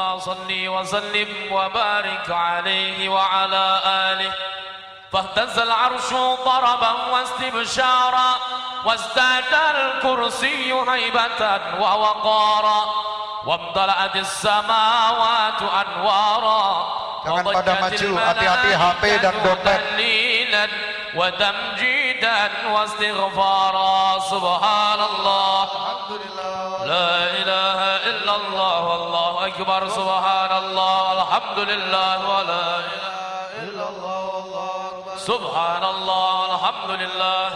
اللهم صل وسلم وبارك عليه وعلى آله. فاهتز العرش ضربا واستبشارا وازداد الكرسي هيبة ووقارا وامتلأت السماوات أنوارا Jangan pada maju, hati-hati HP dan dompet. وتمجيدا واستغفارا. سبحان الله. لا إله إلا الله والله أكبر سبحان الله الحمد لله ولا إله إلا الله والله أكبر. سبحان الله الحمد لله.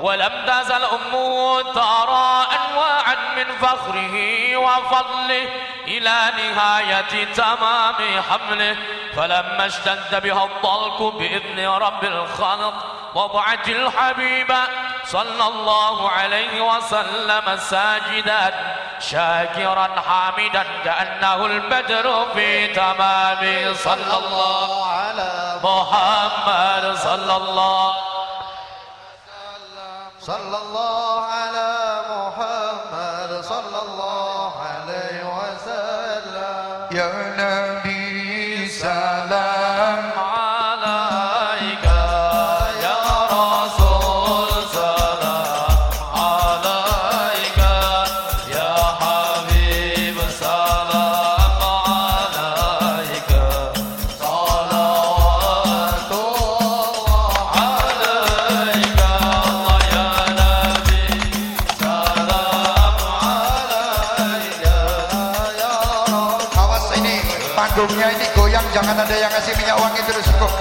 ولم تزل أمه ترى أنواعا من فخره وفضله إلى نهاية تمام حمله. فلما اشتد بها الضلك بإذن رب الخلق وضعت الحبيب صلى الله عليه وسلم ساجدا شاكرا حامدا كأنه البدر في تمام. صلى الله على محمد صلى الله صلى الله على panggungnya ini goyang jangan ada yang ngasih minyak wangi terus cukup